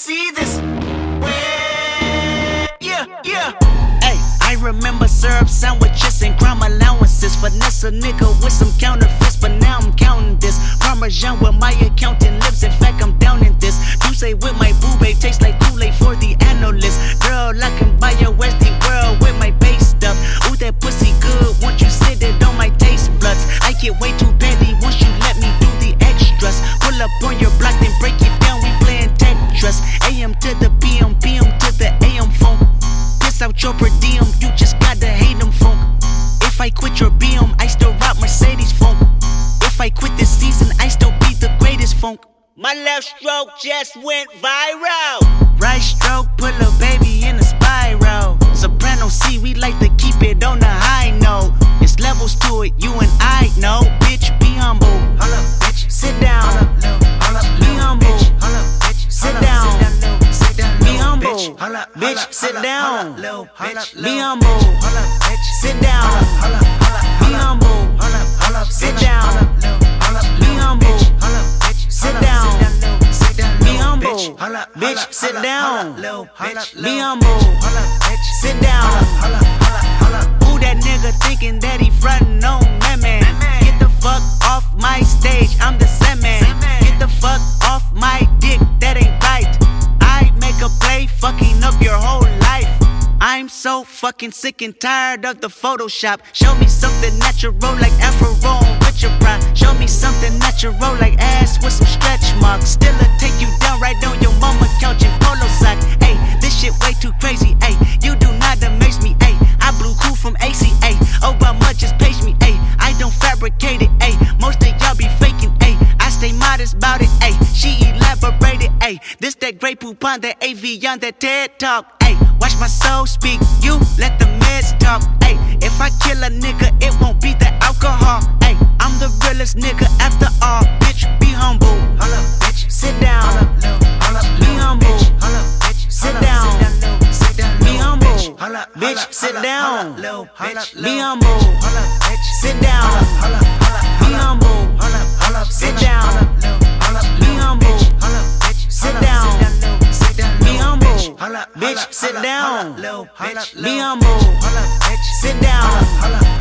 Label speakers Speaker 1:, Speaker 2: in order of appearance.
Speaker 1: see this. Yeah, yeah. Hey, I remember syrup sandwiches and crime allowances. Finesse a nigga with some counterfeits, but now I'm counting this. Parmesan where my accountant funk. My left stroke just went viral. Right stroke, put a baby in a spiral. Soprano C, we like to keep it on the high note. It's levels to it, you and I know. Bitch, be humble. Hold up, bitch. Sit down. Hold up, Be humble. Sit down. Be humble. Bitch, sit down. Be humble. Sit down. Be humble. Sit down. Sit down. Be humble. Sit down. Who that nigga thinking that he frontin' on me, man? Get the fuck off my stage, I'm the Sandman. Get the fuck off my dick, that ain't right. I make a play, fucking up your whole life. I'm so fucking sick and tired of the Photoshop. Show me something natural like Afro that great poop on that AV on that TED talk. Hey, watch my soul speak. You let the meds talk. Hey, if I kill a nigga, it won't be the alcohol. Hey, I'm the realest nigga after all. Bitch, be humble. Holla, bitch, sit down. Be humble. Holla, bitch. Sit down. Be humble. Bitch, sit down. Be humble. Holla bitch sit down. Be humble. Sit Bitch, sit down. Be humble. Sit down.